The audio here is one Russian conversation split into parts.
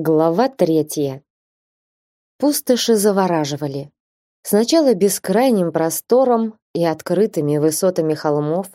Глава третья. Пустоши завораживали. Сначала бескрайним простором и открытыми высотами холмов,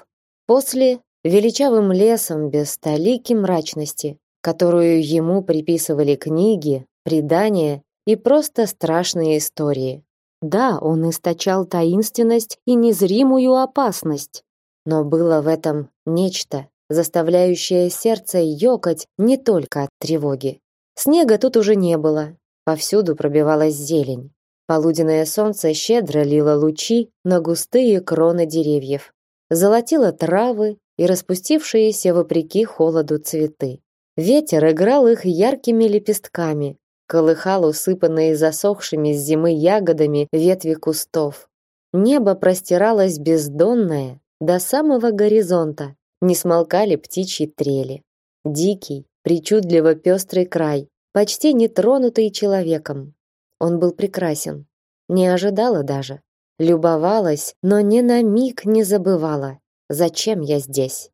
после величавым лесом без столики мрачности, которую ему приписывали книги, предания и просто страшные истории. Да, он источал таинственность и незримую опасность, но было в этом нечто, заставляющее сердце ёкать не только от тревоги. Снега тут уже не было. Повсюду пробивалась зелень. Полуденное солнце щедро лило лучи на густые кроны деревьев, золотило травы и распустившиеся вопреки холоду цветы. Ветер играл их яркими лепестками, колыхал усыпанные засохшими с зимы ягодами ветви кустов. Небо простиралось бездонное до самого горизонта, не смолкали птичьи трели. Дикий, причудливо пестрый край, почти не тронутый человеком. Он был прекрасен. Не ожидала даже. Любовалась, но ни на миг не забывала, зачем я здесь.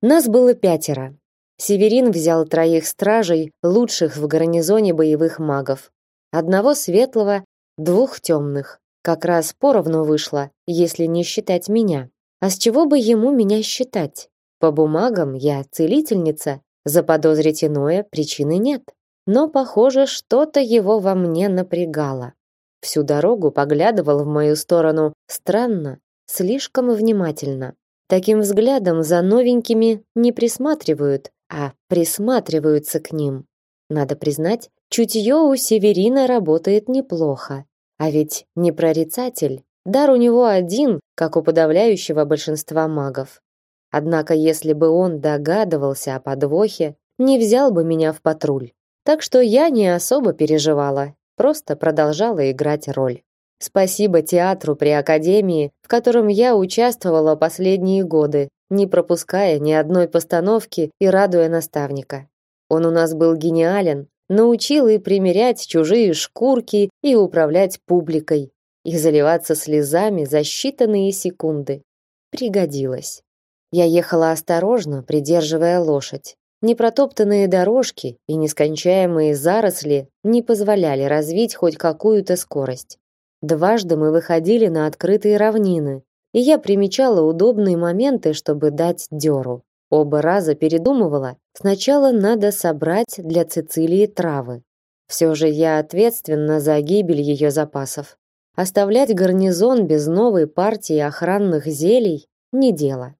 Нас было пятеро. Северин взял троих стражей, лучших в гарнизоне боевых магов. Одного светлого, двух темных. Как раз поровну вышло, если не считать меня. А с чего бы ему меня считать? По бумагам я целительница, Заподозрить иное причины нет. Но, похоже, что-то его во мне напрягало. Всю дорогу поглядывал в мою сторону странно, слишком внимательно. Таким взглядом за новенькими не присматривают, а присматриваются к ним. Надо признать, чутье у Северина работает неплохо. А ведь не прорицатель, дар у него один, как у подавляющего большинства магов. Однако, если бы он догадывался о подвохе, не взял бы меня в патруль. Так что я не особо переживала, просто продолжала играть роль. Спасибо театру при академии, в котором я участвовала последние годы, не пропуская ни одной постановки и радуя наставника. Он у нас был гениален, научил и примерять чужие шкурки, и управлять публикой, и заливаться слезами за считанные секунды. Пригодилось. Я ехала осторожно, придерживая лошадь. Непротоптанные дорожки и нескончаемые заросли не позволяли развить хоть какую-то скорость. Дважды мы выходили на открытые равнины, и я примечала удобные моменты, чтобы дать дёру. Оба раза передумывала. Сначала надо собрать для Цицилии травы. Все же я ответственна за гибель ее запасов. Оставлять гарнизон без новой партии охранных зелий не дело.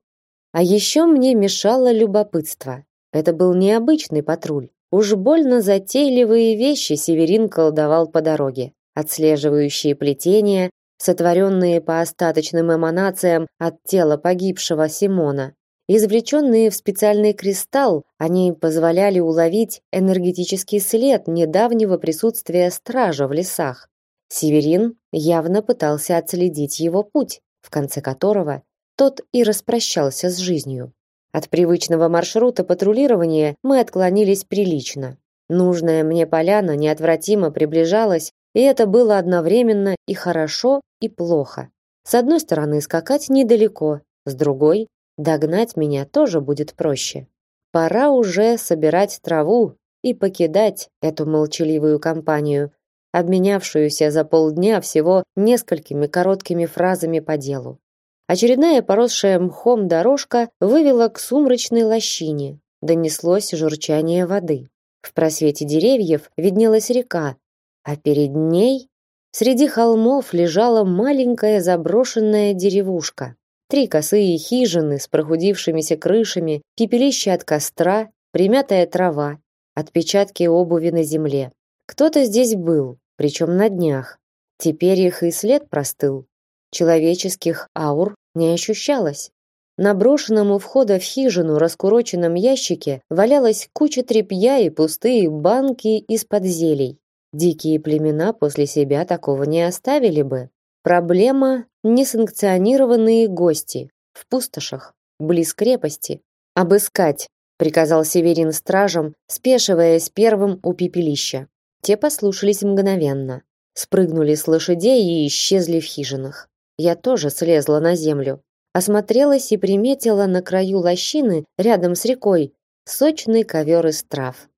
А еще мне мешало любопытство. Это был необычный патруль. Уж больно затейливые вещи Северин колдовал по дороге. Отслеживающие плетения, сотворенные по остаточным эманациям от тела погибшего Симона. Извлеченные в специальный кристалл, они позволяли уловить энергетический след недавнего присутствия стража в лесах. Северин явно пытался отследить его путь, в конце которого тот и распрощался с жизнью. От привычного маршрута патрулирования мы отклонились прилично. Нужная мне поляна неотвратимо приближалась, и это было одновременно и хорошо, и плохо. С одной стороны, скакать недалеко, с другой догнать меня тоже будет проще. Пора уже собирать траву и покидать эту молчаливую компанию, обменявшуюся за полдня всего несколькими короткими фразами по делу. Очередная поросшая мхом дорожка вывела к сумрачной лощине. Донеслось журчание воды. В просвете деревьев виднелась река, а перед ней среди холмов лежала маленькая заброшенная деревушка. Три косые хижины с прохудившимися крышами, пепелище от костра, примятая трава, отпечатки обуви на земле. Кто-то здесь был, причем на днях. Теперь их и след простыл. Человеческих аур не ощущалось. На брошенном у входа в хижину раскуроченном ящике валялась куча тряпья и пустые банки из-под зелий. Дикие племена после себя такого не оставили бы. Проблема – несанкционированные гости в пустошах, близ крепости. «Обыскать», – приказал Северин стражам, спешиваясь первым у пепелища. Те послушались мгновенно, спрыгнули с лошадей и исчезли в хижинах. Я тоже слезла на землю, осмотрелась и приметила на краю лощины, рядом с рекой, сочный ковер из трав.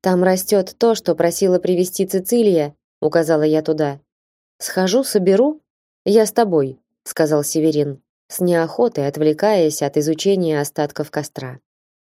Там растет то, что просила привезти Цицилия, указала я туда. Схожу, соберу. Я с тобой, сказал Северин, с неохотой отвлекаясь от изучения остатков костра.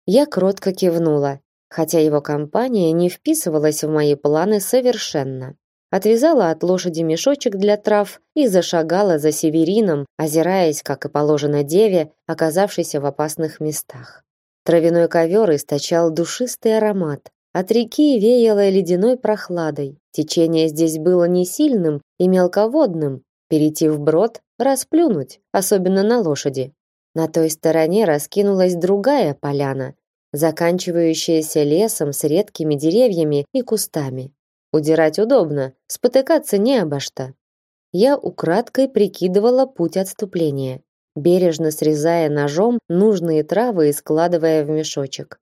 Я кротко кивнула, хотя его компания не вписывалась в мои планы совершенно. Отвязала от лошади мешочек для трав и зашагала за Северином, озираясь, как и положено деве, оказавшейся в опасных местах. Травяной ковер источал душистый аромат. От реки веяло ледяной прохладой. Течение здесь было не сильным и мелководным. Перейти вброд, расплюнуть, особенно на лошади. На той стороне раскинулась другая поляна, заканчивающаяся лесом с редкими деревьями и кустами. Удирать удобно, спотыкаться не обо что. Я украдкой прикидывала путь отступления, бережно срезая ножом нужные травы и складывая в мешочек.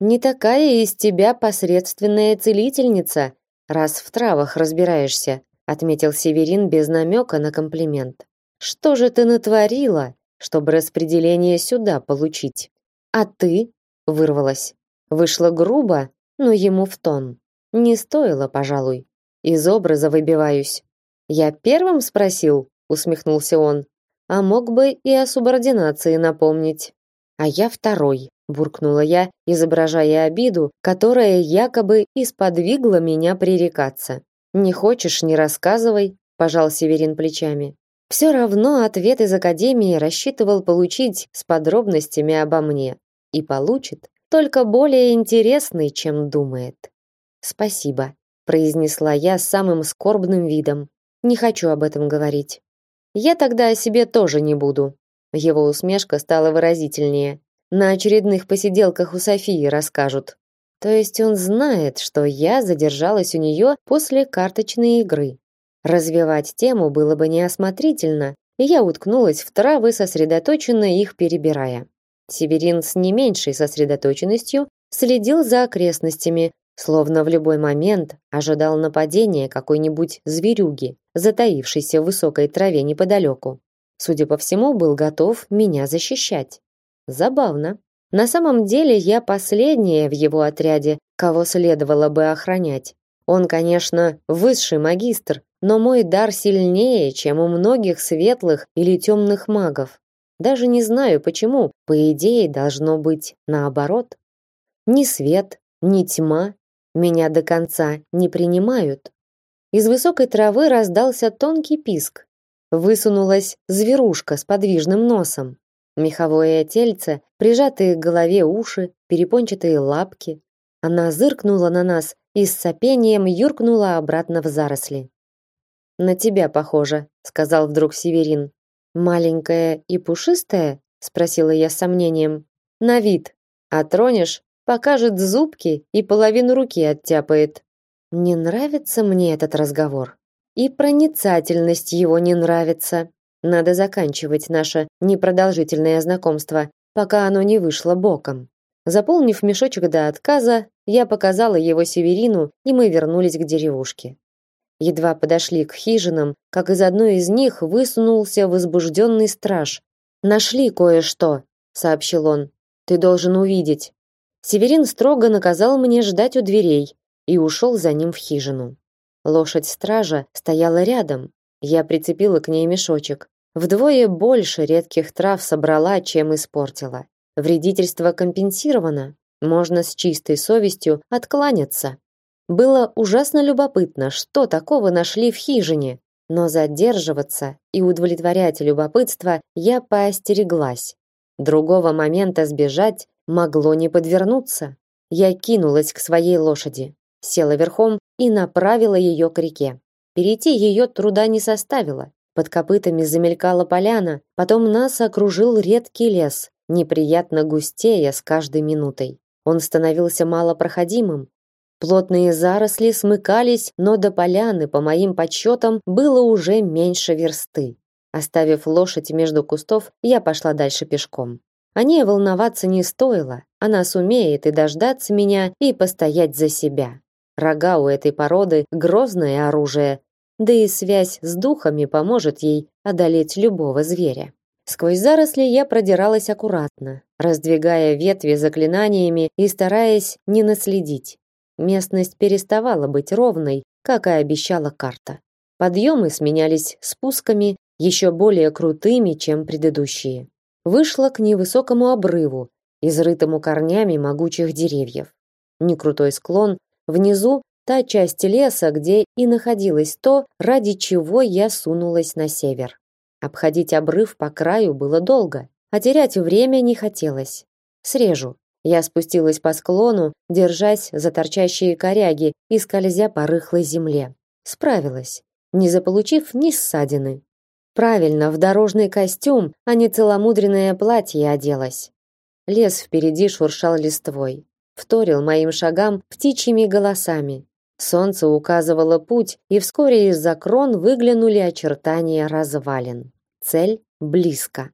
Не такая из тебя посредственная целительница, раз в травах разбираешься, отметил Северин без намека на комплимент. Что же ты натворила, чтобы распределение сюда получить? А ты? вырвалась. Вышло грубо, но ему в тон. Не стоило, пожалуй. Из образа выбиваюсь. Я первым спросил, усмехнулся он. А мог бы и о субординации напомнить. А я второй, буркнула я, изображая обиду, которая якобы исподвигла меня пререкаться. Не хочешь, не рассказывай, пожал Северин плечами. Все равно ответ из академии рассчитывал получить с подробностями обо мне и получит, только более интересный, чем думает. Спасибо, произнесла я с самым скорбным видом. Не хочу об этом говорить. Я тогда о себе тоже не буду. Его усмешка стала выразительнее. На очередных посиделках у Софии расскажут. То есть он знает, что я задержалась у нее после карточной игры. Развивать тему было бы неосмотрительно, и я уткнулась в травы, сосредоточенно их перебирая. Северин с не меньшей сосредоточенностью следил за окрестностями, словно в любой момент ожидал нападения какой-нибудь зверюги, затаившейся в высокой траве неподалеку. Судя по всему, был готов меня защищать. Забавно. На самом деле я последняя в его отряде, кого следовало бы охранять. Он, конечно, высший магистр, но мой дар сильнее, чем у многих светлых или темных магов. Даже не знаю почему, по идее должно быть наоборот. Ни свет, ни тьма меня до конца не принимают. Из высокой травы раздался тонкий писк. Высунулась зверушка с подвижным носом. Меховое тельце, прижатые к голове уши, перепончатые лапки. Она зыркнула на нас и с сопением юркнула обратно в заросли. «На тебя похоже», — сказал вдруг Северин. «Маленькая и пушистая?» — спросила я с сомнением. «На вид. А тронешь, покажет зубки и половину руки оттяпает. Не нравится мне этот разговор. И проницательность его не нравится. Надо заканчивать наше непродолжительное знакомство, пока оно не вышло боком. Заполнив мешочек до отказа, я показала его Северину, и мы вернулись к деревушке. Едва подошли к хижинам, как из одной из них высунулся возбужденный страж. «Нашли кое-что», — сообщил он. «Ты должен увидеть». Северин строго наказал мне ждать у дверей и ушел за ним в хижину. Лошадь стража стояла рядом. Я прицепила к ней мешочек. Вдвое больше редких трав собрала, чем испортила. Вредительство компенсировано. Можно с чистой совестью откланяться. Было ужасно любопытно, что такого нашли в хижине, но задерживаться и удовлетворять любопытство я поостереглась. Другого момента сбежать могло не подвернуться. Я кинулась к своей лошади, села верхом и направила ее к реке. Перейти ее труда не составило. Под копытами замелькала поляна, потом нас окружил редкий лес, неприятно густея с каждой минутой. Он становился малопроходимым. Плотные заросли смыкались, но до поляны, по моим подсчетам, было уже меньше версты. Оставив лошадь между кустов, я пошла дальше пешком. О ней волноваться не стоило. Она сумеет и дождаться меня, и постоять за себя. Рога у этой породы грозное оружие, да и связь с духами поможет ей одолеть любого зверя. Сквозь заросли я продиралась аккуратно, раздвигая ветви заклинаниями и стараясь не наследить. местность переставала быть ровной, как и обещала карта. Подъемы сменялись спусками, еще более крутыми, чем предыдущие. Вышла к невысокому обрыву, изрытому корнями могучих деревьев. Некрутой склон, внизу та часть леса, где и находилось то, ради чего я сунулась на север. Обходить обрыв по краю было долго, а терять время не хотелось. Срежу. Я спустилась по склону, держась за торчащие коряги и скользя по рыхлой земле. Справилась не заполучив ни ссадины. Правильно, в дорожный костюм, а не целомудренное платье оделась. Лес впереди шуршал листвой, вторил моим шагам птичьими голосами. Солнце указывало путь, и вскоре из-за крон выглянули очертания развалин. Цель близко.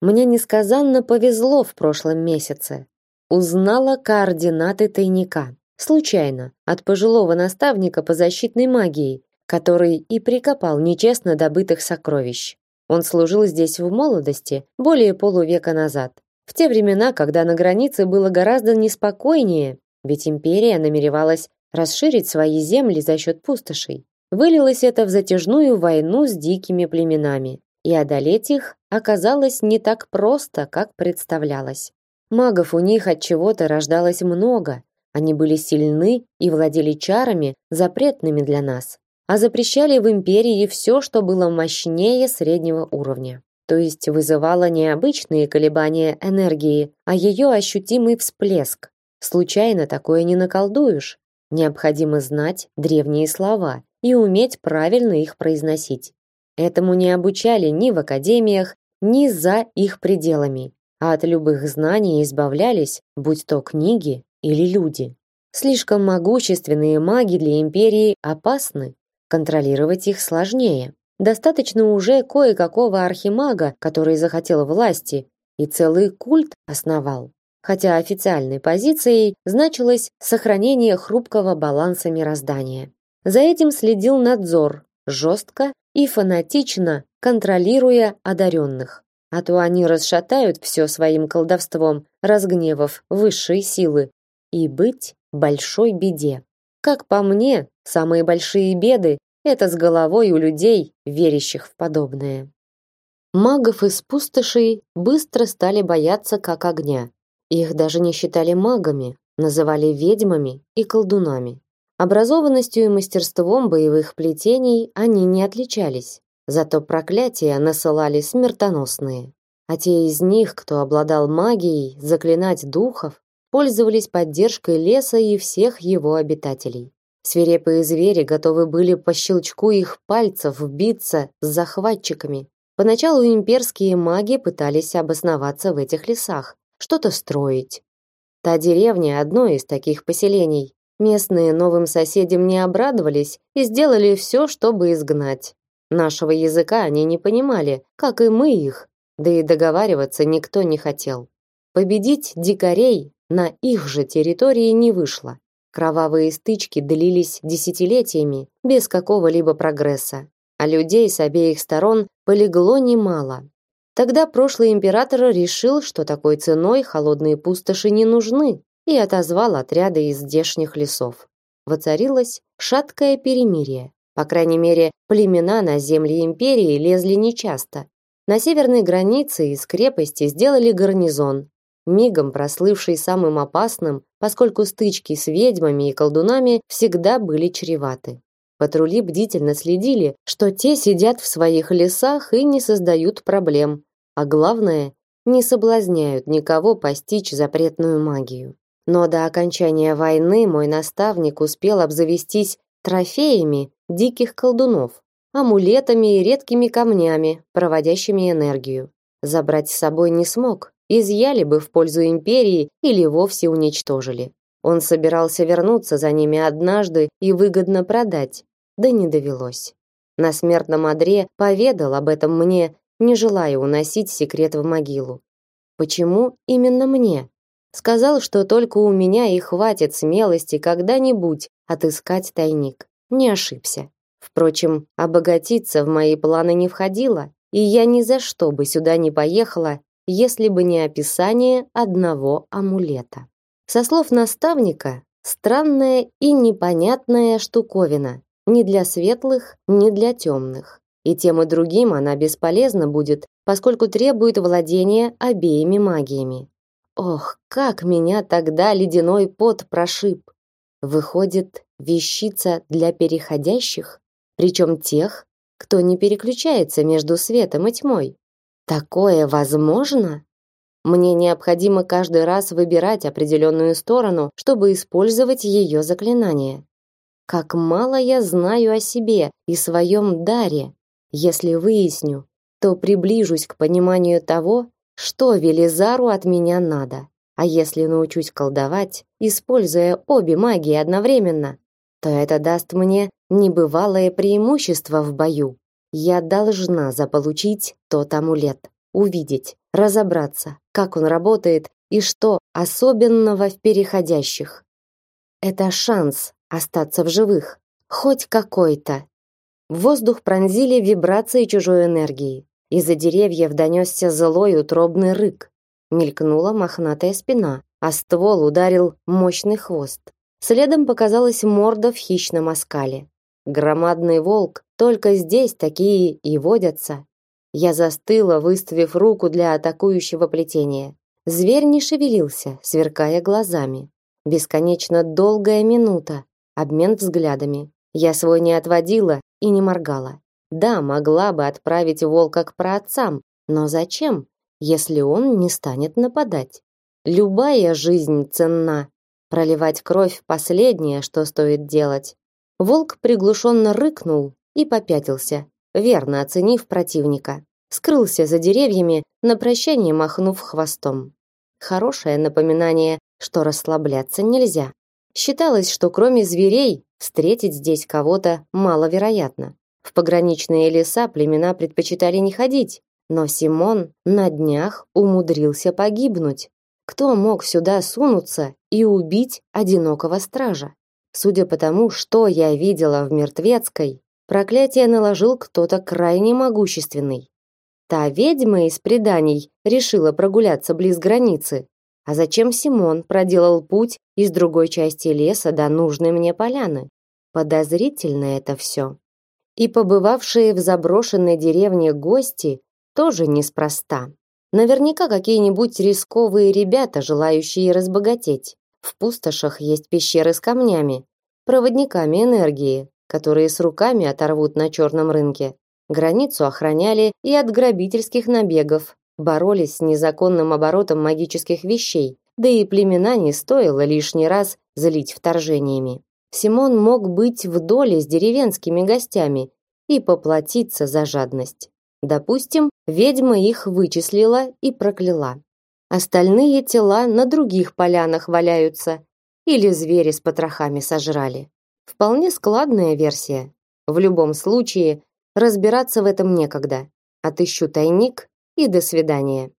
Мне несказанно повезло в прошлом месяце. Узнала координаты тайника. Случайно, от пожилого наставника по защитной магии, который и прикопал нечестно добытых сокровищ. Он служил здесь в молодости, более полувека назад, в те времена, когда на границе было гораздо неспокойнее, ведь империя намеревалась расширить свои земли за счет пустошей. Вылилось это в затяжную войну с дикими племенами, и одолеть их оказалось не так просто, как представлялось. Магов у них от чего-то рождалось много, они были сильны и владели чарами, запретными для нас а запрещали в империи все, что было мощнее среднего уровня. То есть вызывало не обычные колебания энергии, а ее ощутимый всплеск. Случайно такое не наколдуешь. Необходимо знать древние слова и уметь правильно их произносить. Этому не обучали ни в академиях, ни за их пределами, а от любых знаний избавлялись, будь то книги или люди. Слишком могущественные маги для империи опасны, Контролировать их сложнее. Достаточно уже кое-какого архимага, который захотел власти и целый культ основал. Хотя официальной позицией значилось сохранение хрупкого баланса мироздания. За этим следил надзор, жестко и фанатично контролируя одаренных. А то они расшатают все своим колдовством, разгневав высшие силы, и быть большой беде. Как по мне, самые большие беды это с головой у людей, верящих в подобное. Магов из пустошей быстро стали бояться как огня. Их даже не считали магами, называли ведьмами и колдунами. Образованностью и мастерством боевых плетений они не отличались, зато проклятия насылали смертоносные. А те из них, кто обладал магией заклинать духов, пользовались поддержкой леса и всех его обитателей. Свирепые звери готовы были по щелчку их пальцев биться с захватчиками. Поначалу имперские маги пытались обосноваться в этих лесах, что-то строить. Та деревня одно из таких поселений. Местные новым соседям не обрадовались и сделали все, чтобы изгнать. Нашего языка они не понимали, как и мы их, да и договариваться никто не хотел. Победить дикарей на их же территории не вышло. Кровавые стычки длились десятилетиями без какого-либо прогресса, а людей с обеих сторон полегло немало. Тогда прошлый император решил, что такой ценой холодные пустоши не нужны, и отозвал отряды из здешних лесов. Воцарилось шаткое перемирие. По крайней мере, племена на земли империи лезли нечасто. На северной границе из крепости сделали гарнизон, мигом прослывший самым опасным, поскольку стычки с ведьмами и колдунами всегда были чреваты. Патрули бдительно следили, что те сидят в своих лесах и не создают проблем, а главное, не соблазняют никого постичь запретную магию. Но до окончания войны мой наставник успел обзавестись трофеями диких колдунов, амулетами и редкими камнями, проводящими энергию. Забрать с собой не смог, изъяли бы в пользу империи или вовсе уничтожили. Он собирался вернуться за ними однажды и выгодно продать, да не довелось. На смертном одре поведал об этом мне, не желая уносить секрет в могилу. Почему именно мне? Сказал, что только у меня и хватит смелости когда-нибудь отыскать тайник. Не ошибся. Впрочем, обогатиться в мои планы не входило, и я ни за что бы сюда не поехала, если бы не описание одного амулета. Со слов наставника, Странная и непонятная штуковина. Ни для светлых, ни для темных. И тем и другим она бесполезна будет, поскольку требует владения обеими магиями. Ох, как меня тогда ледяной пот прошиб. Выходит, вещица для переходящих, причем тех, кто не переключается между светом и тьмой. Такое возможно? Мне необходимо каждый раз выбирать определенную сторону, чтобы использовать ее заклинание. Как мало я знаю о себе и своем даре. Если выясню, то приближусь к пониманию того, что Велизару от меня надо. А если научусь колдовать, используя обе магии одновременно, то это даст мне небывалое преимущество в бою. Я должна заполучить тот амулет, увидеть, разобраться, как он работает и что особенного в переходящих. Это шанс остаться в живых, хоть какой-то. Воздух пронзили вибрации чужой энергии. Из-за деревьев донесся злой утробный рык. Мелькнула мохнатая спина, а ствол ударил мощный хвост. Следом показалась морда в хищном оскале. Громадный волк, только здесь такие и водятся. Я застыла, выставив руку для атакующего плетения. Зверь не шевелился, сверкая глазами. Бесконечно долгая минута, обмен взглядами. Я свой не отводила и не моргала. Да, могла бы отправить волка к праотцам, но зачем, если он не станет нападать? Любая жизнь ценна. Проливать кровь последнее, что стоит делать. Волк приглушенно рыкнул и попятился, верно оценив противника. Скрылся за деревьями, на прощание махнув хвостом. Хорошее напоминание, что расслабляться нельзя. Считалось, что кроме зверей встретить здесь кого-то маловероятно. В пограничные леса племена предпочитали не ходить, но Симон на днях умудрился погибнуть. Кто мог сюда сунуться и убить одинокого стража? Судя по тому, что я видела в Мертвецкой, Проклятие наложил кто-то крайне могущественный. Та ведьма из преданий решила прогуляться близ границы. А зачем Симон проделал путь из другой части леса до нужной мне поляны? Подозрительно это все. И побывавшие в заброшенной деревне гости тоже неспроста. Наверняка какие-нибудь рисковые ребята, желающие разбогатеть. В пустошах есть пещеры с камнями, проводниками энергии, которые с руками оторвут на черном рынке. Границу охраняли и от грабительских набегов, боролись с незаконным оборотом магических вещей, да и племена не стоило лишний раз злить вторжениями. Симон мог быть в доле с деревенскими гостями и поплатиться за жадность. Допустим, ведьма их вычислила и прокляла. Остальные тела на других полянах валяются или звери с потрохами сожрали. Вполне складная версия. В любом случае, разбираться в этом некогда. Отыщу тайник и до свидания.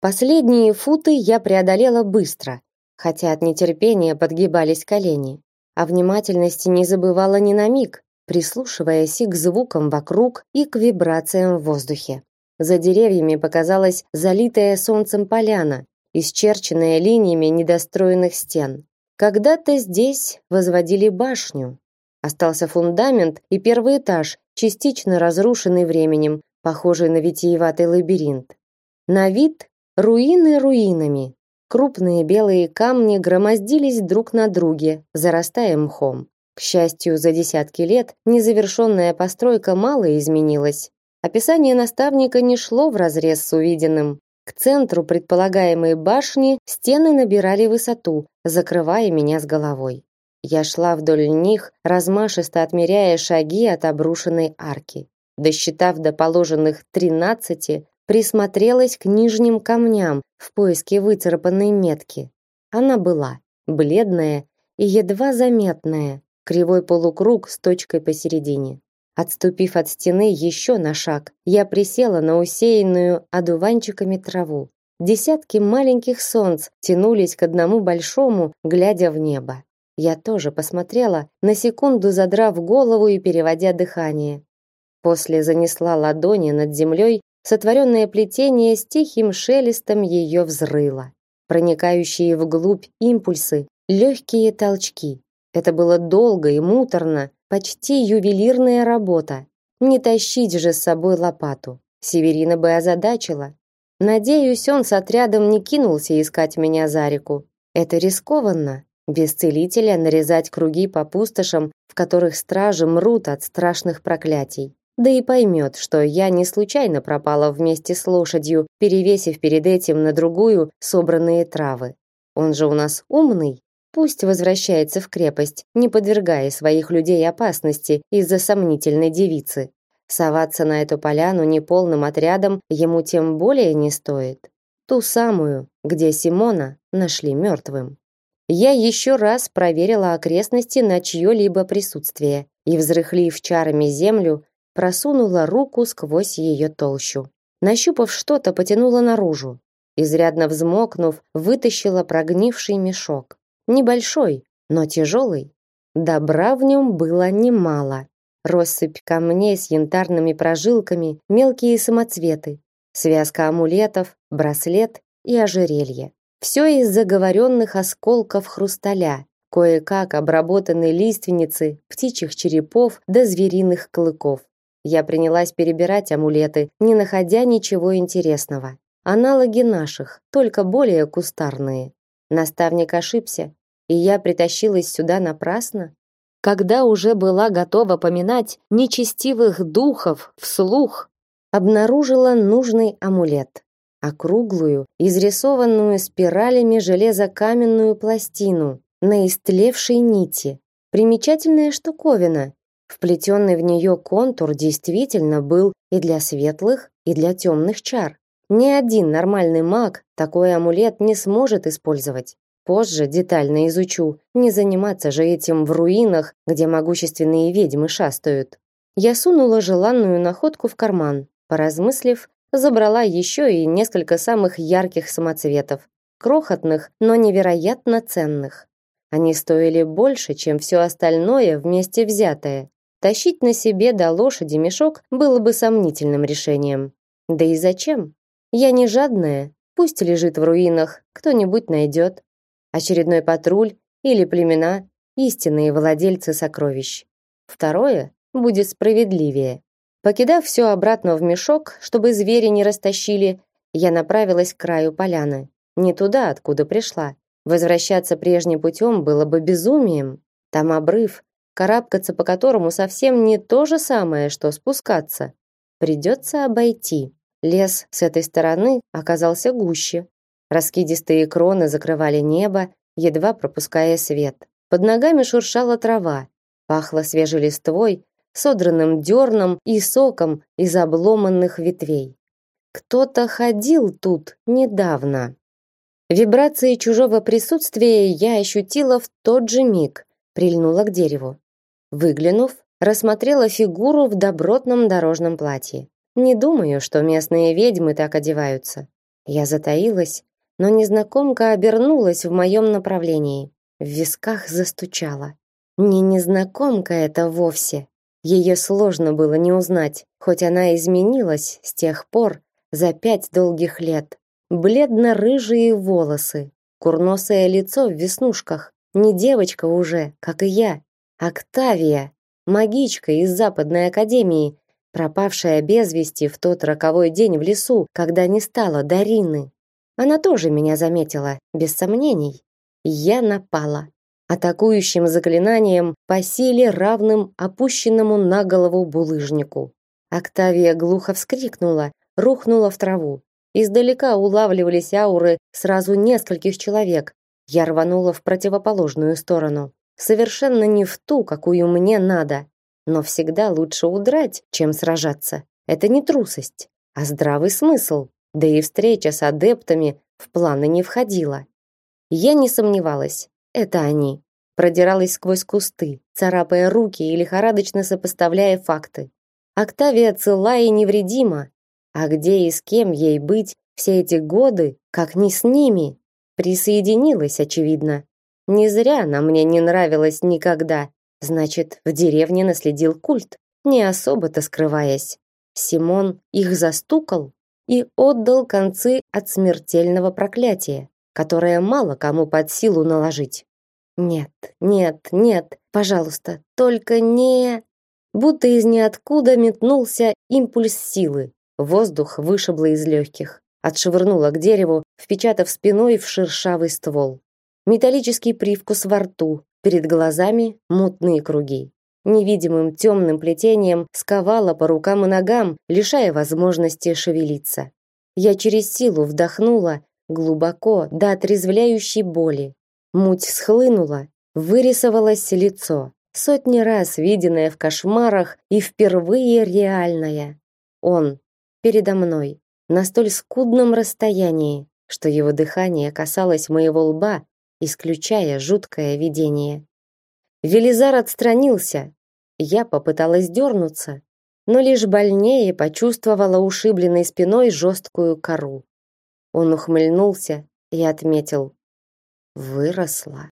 Последние футы я преодолела быстро, хотя от нетерпения подгибались колени, а внимательности не забывала ни на миг, прислушиваясь и к звукам вокруг, и к вибрациям в воздухе. За деревьями показалась залитая солнцем поляна, исчерченная линиями недостроенных стен. Когда-то здесь возводили башню. Остался фундамент и первый этаж, частично разрушенный временем, похожий на витиеватый лабиринт. На вид руины руинами. Крупные белые камни громоздились друг на друге, зарастая мхом. К счастью, за десятки лет незавершенная постройка мало изменилась. Описание наставника не шло вразрез с увиденным. К центру предполагаемой башни стены набирали высоту, закрывая меня с головой. Я шла вдоль них, размашисто отмеряя шаги от обрушенной арки. Досчитав до положенных тринадцати, присмотрелась к нижним камням в поиске выцарапанной метки. Она была бледная и едва заметная, кривой полукруг с точкой посередине. Отступив от стены еще на шаг, я присела на усеянную одуванчиками траву. Десятки маленьких солнц тянулись к одному большому, глядя в небо. Я тоже посмотрела, на секунду задрав голову и переводя дыхание. После занесла ладони над землей, сотворенное плетение с тихим шелестом ее взрыло. Проникающие вглубь импульсы легкие толчки. Это было долго и муторно, почти ювелирная работа. Не тащить же с собой лопату. Северина бы озадачила. Надеюсь, он с отрядом не кинулся искать меня за реку. Это рискованно. Без целителя нарезать круги по пустошам, в которых стражи мрут от страшных проклятий. Да и поймет, что я не случайно пропала вместе с лошадью, перевесив перед этим на другую собранные травы. Он же у нас умный. Пусть возвращается в крепость, не подвергая своих людей опасности из-за сомнительной девицы. Соваться на эту поляну неполным отрядом ему тем более не стоит. Ту самую, где Симона нашли мертвым. Я еще раз проверила окрестности на чье-либо присутствие и, взрыхлив чарами землю, просунула руку сквозь ее толщу. Нащупав что-то, потянула наружу. Изрядно взмокнув, вытащила прогнивший мешок. Небольшой, но тяжелый. Добра в нем было немало. Россыпь камней с янтарными прожилками, мелкие самоцветы, связка амулетов, браслет и ожерелье. Все из заговоренных осколков хрусталя, кое-как обработанной лиственницы, птичьих черепов до да звериных клыков. Я принялась перебирать амулеты, не находя ничего интересного. Аналоги наших, только более кустарные. Наставник ошибся, и я притащилась сюда напрасно. Когда уже была готова поминать нечестивых духов вслух, обнаружила нужный амулет округлую, изрисованную спиралями железокаменную пластину на истлевшей нити. Примечательная штуковина, Вплетенный в нее контур действительно был и для светлых, и для темных чар. Ни один нормальный маг такой амулет не сможет использовать. Позже детально изучу, не заниматься же этим в руинах, где могущественные ведьмы шастают. Я сунула желанную находку в карман, поразмыслив, забрала еще и несколько самых ярких самоцветов, крохотных, но невероятно ценных. Они стоили больше, чем все остальное вместе взятое. Тащить на себе до лошади мешок было бы сомнительным решением. Да и зачем? Я не жадная, пусть лежит в руинах, кто-нибудь найдет. Очередной патруль или племена истинные владельцы сокровищ. Второе будет справедливее. Покидав все обратно в мешок, чтобы звери не растащили, я направилась к краю поляны, не туда, откуда пришла. Возвращаться прежним путем было бы безумием. Там обрыв, карабкаться по которому совсем не то же самое, что спускаться. Придется обойти. Лес с этой стороны оказался гуще. Раскидистые кроны закрывали небо, едва пропуская свет. Под ногами шуршала трава, пахло свежей листвой, содранным дерном и соком из обломанных ветвей. Кто-то ходил тут недавно. Вибрации чужого присутствия я ощутила в тот же миг, прильнула к дереву. Выглянув, рассмотрела фигуру в добротном дорожном платье. Не думаю, что местные ведьмы так одеваются. Я затаилась, но незнакомка обернулась в моем направлении. В висках застучала. Не незнакомка это вовсе. Ее сложно было не узнать, хоть она изменилась с тех пор за пять долгих лет. Бледно-рыжие волосы, курносое лицо в веснушках. Не девочка уже, как и я, Октавия, магичка из Западной академии, пропавшая без вести в тот роковой день в лесу, когда не стало Дарины. Она тоже меня заметила, без сомнений. Я напала. Атакующим заклинанием по силе равным опущенному на голову булыжнику. Октавия глухо вскрикнула, рухнула в траву. Издалека улавливались ауры сразу нескольких человек. Я рванула в противоположную сторону. Совершенно не в ту, какую мне надо. Но всегда лучше удрать, чем сражаться. Это не трусость, а здравый смысл. Да и встреча с адептами в планы не входила. Я не сомневалась. Это они. Продиралась сквозь кусты, царапая руки и лихорадочно сопоставляя факты. Октавия цела и невредима. А где и с кем ей быть все эти годы, как не с ними? Присоединилась, очевидно. Не зря она мне не нравилась никогда. Значит, в деревне наследил культ, не особо-то скрываясь. Симон их застукал и отдал концы от смертельного проклятия, которое мало кому под силу наложить. Нет, нет, нет, пожалуйста, только не... Будто из ниоткуда метнулся импульс силы. Воздух вышибло из легких, отшвырнуло к дереву, впечатав спиной в шершавый ствол. Металлический привкус во рту, перед глазами мутные круги. Невидимым темным плетением сковало по рукам и ногам, лишая возможности шевелиться. Я через силу вдохнула глубоко до отрезвляющей боли. Муть схлынула, вырисовалось лицо, сотни раз виденное в кошмарах и впервые реальное. Он передо мной, на столь скудном расстоянии, что его дыхание касалось моего лба, исключая жуткое видение. Велизар отстранился. Я попыталась дернуться, но лишь больнее почувствовала ушибленной спиной жесткую кору. Он ухмыльнулся и отметил: "Выросла".